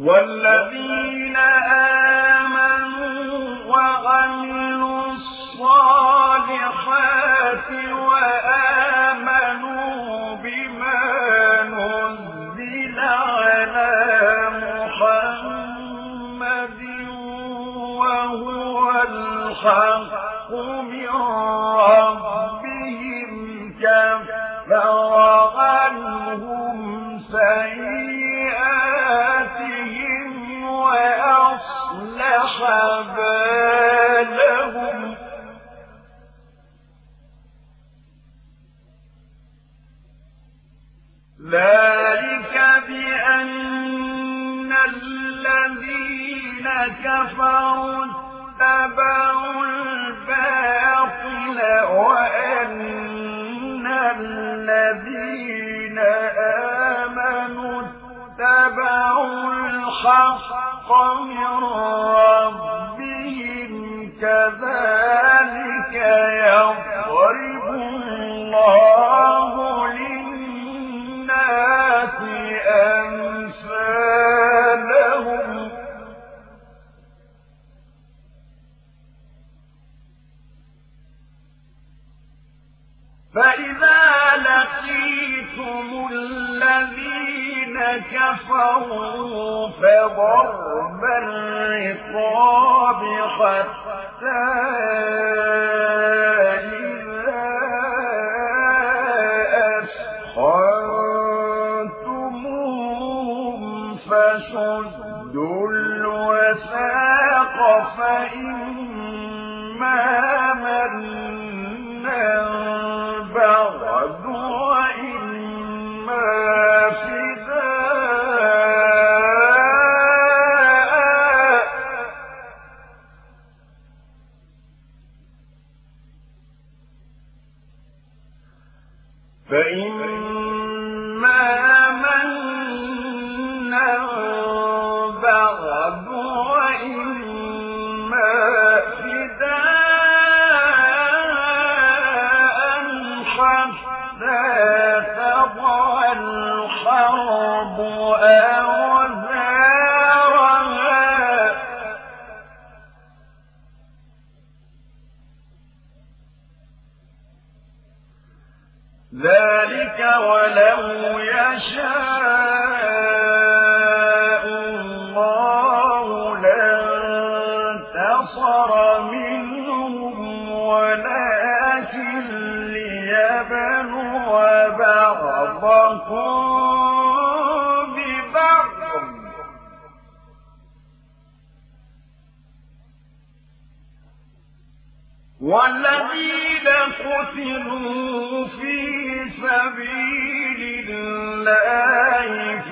والذين آمنوا وعملوا الصالحات وآمنوا بما نزل على محمد وهو الحق من ربهم. كفر الحق من ربهم كذلك يضرب الله ولو يشاء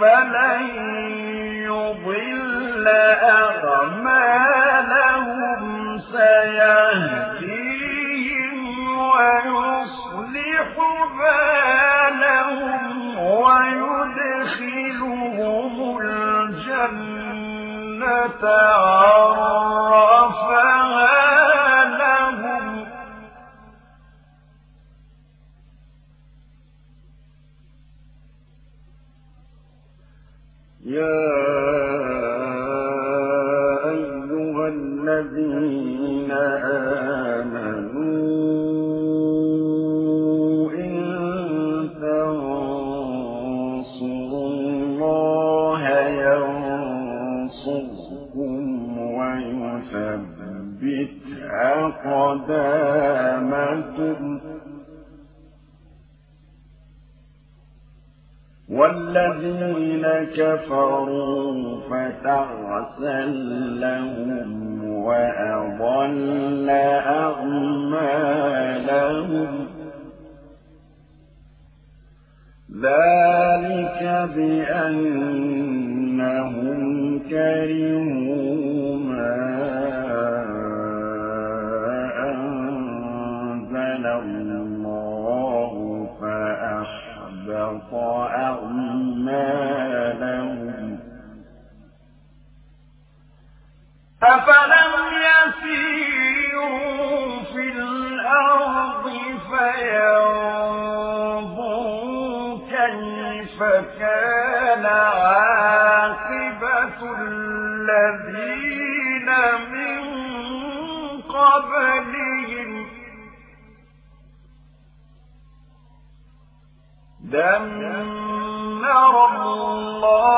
فلن يضل أعمالهم سيهديهم ويصلح بالهم ويدخلهم الجنة وأضل أعمالهم ذلك بأنهم كرهوا ما أنزل الله فأحبط أعمالهم أفلم في الأرض عاقبة الذين من قبلهم. دمر الله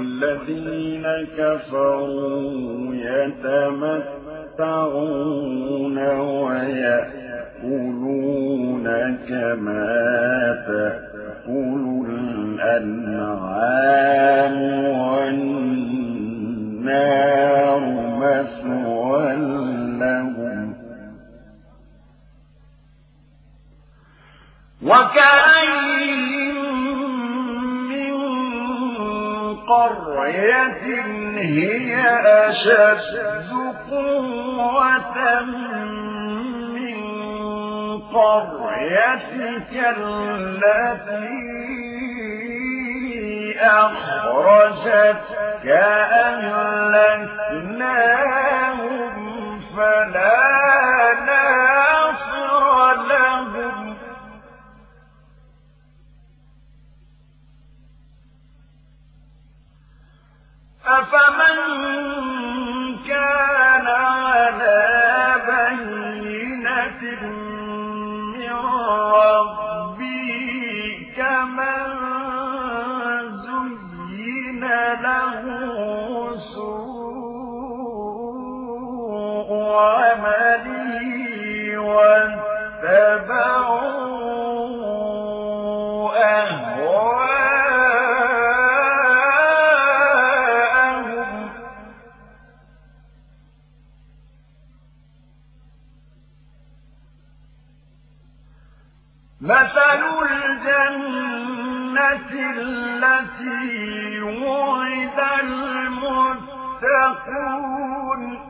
والذين كفروا يتمتعون ويأكلون كما تأكل الأنعام. قريتك التي أخرجتك أهلكناهم فلا ناصر لهم. أفمن المتقون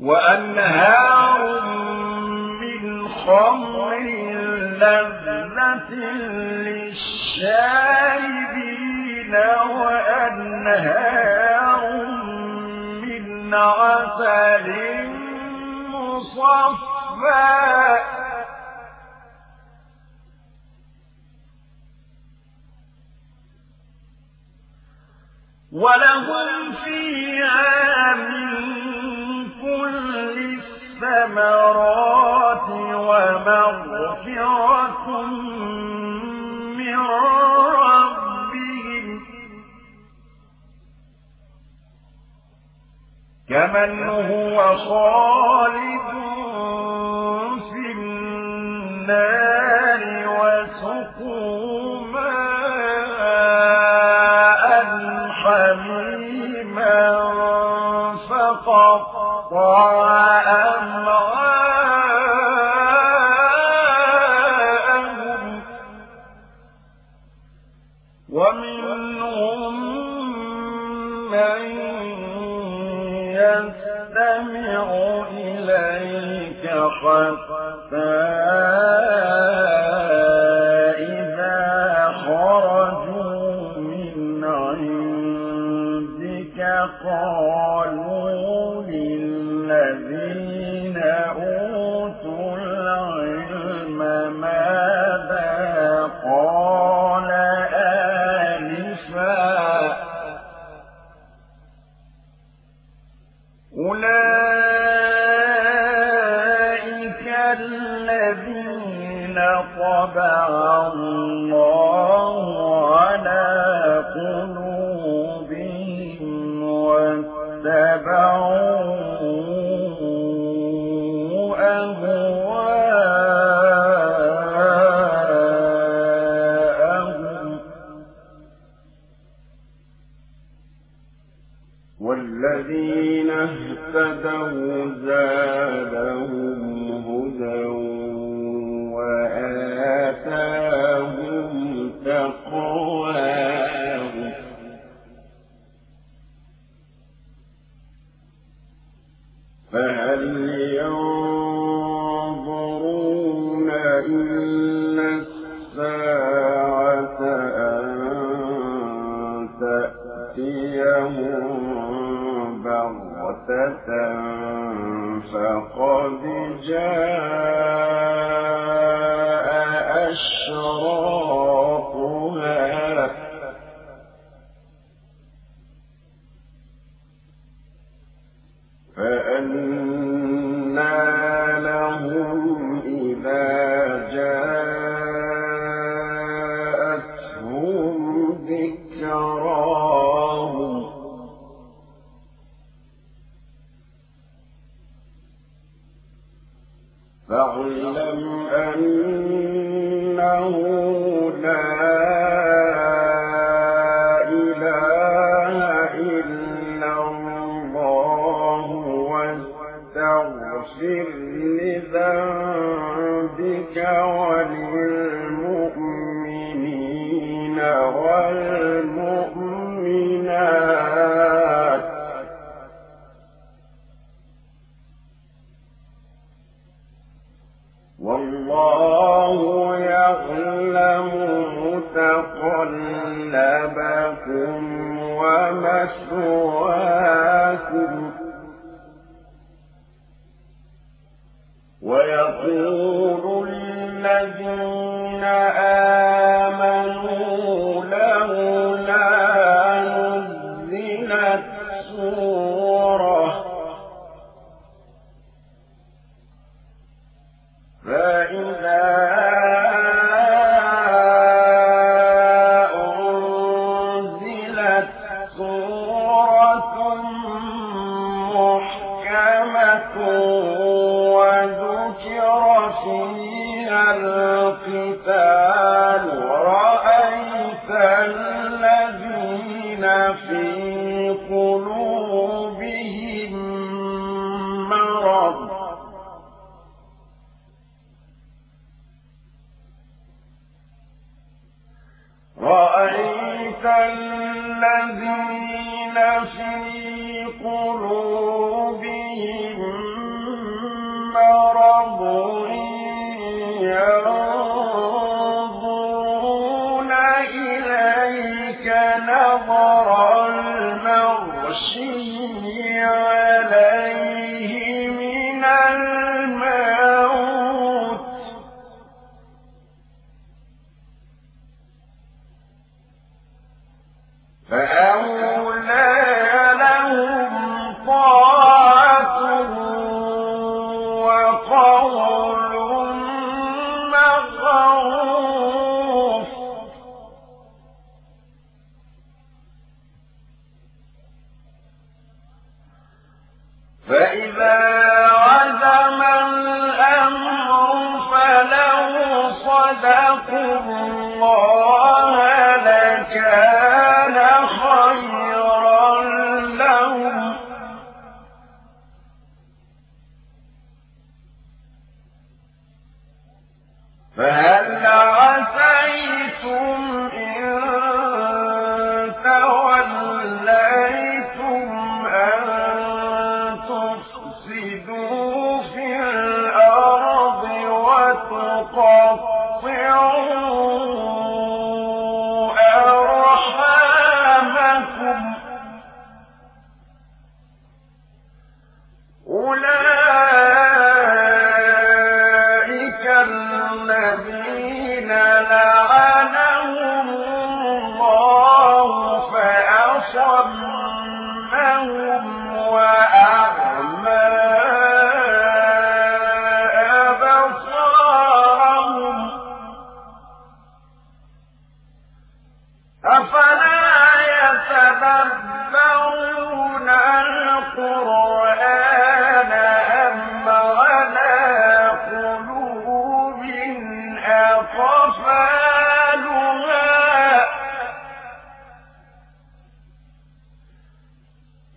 وأنهار من خمر لذة للشاربين وأنهار من عسل مصفى. ولهم الثمرات ومغفرة من ربهم. كمن هو خالد في النار. الذين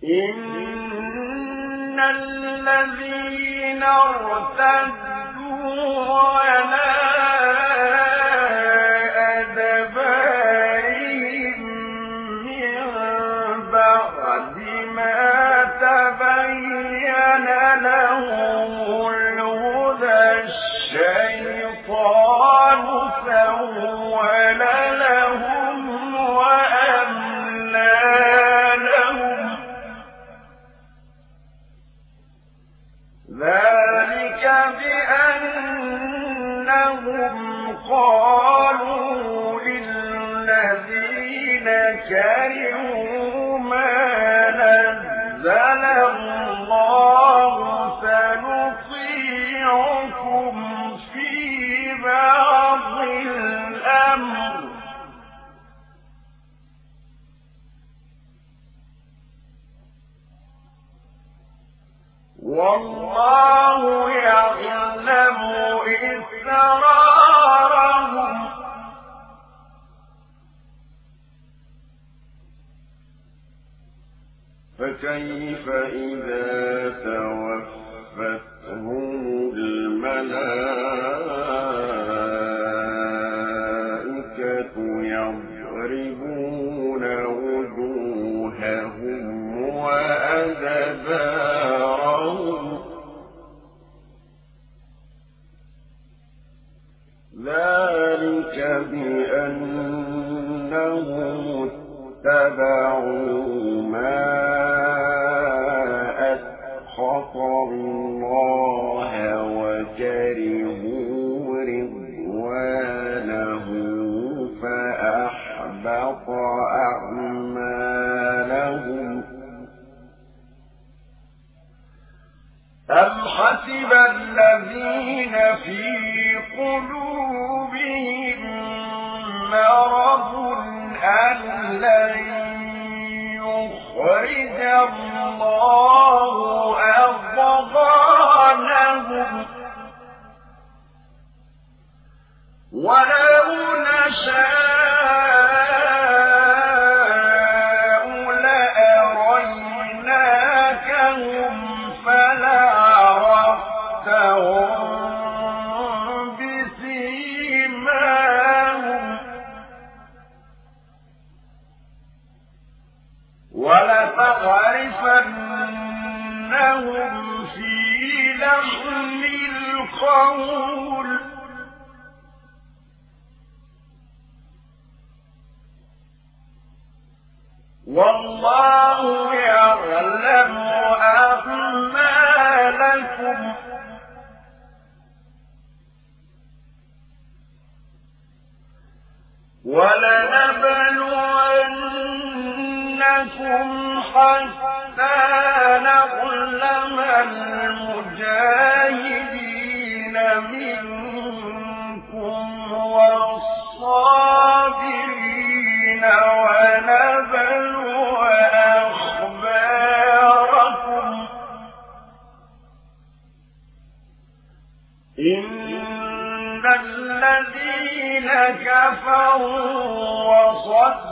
إن الذين ارتدوا وقالوا للذين كرهوا ما نزل ذلك بأنهم اتبعوا ما أسخط الله وكرهوا رضوانه فأحبط أعمالهم. أم حسب الذين في قلوبهم عقرب أن لن يخرج الله أضغانهم ولا دينكم حتى نظلم المجاهدين منكم والصابرين ونبلو أخباركم. إن الذين كفروا وصدوا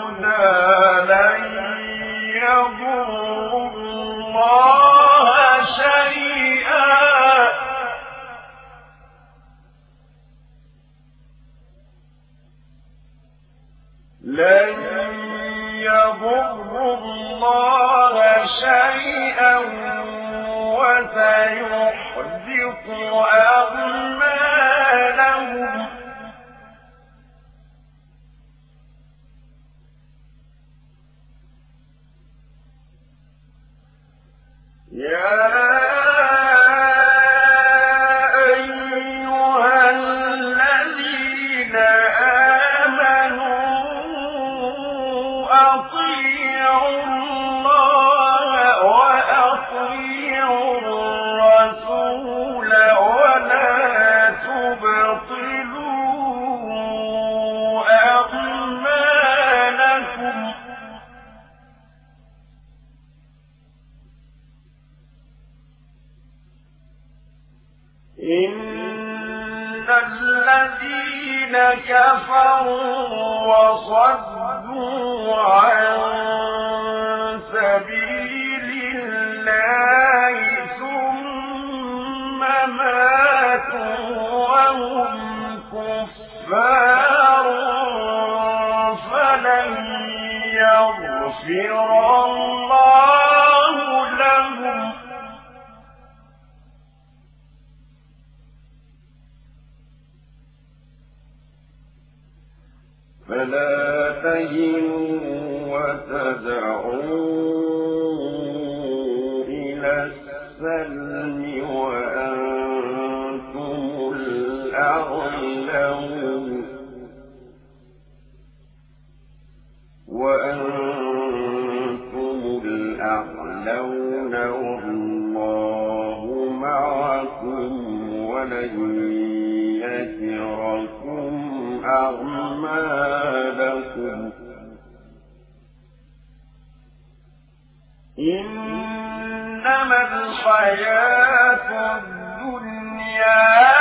فلا تهنوا وتدعوا. الحياة الدنيا.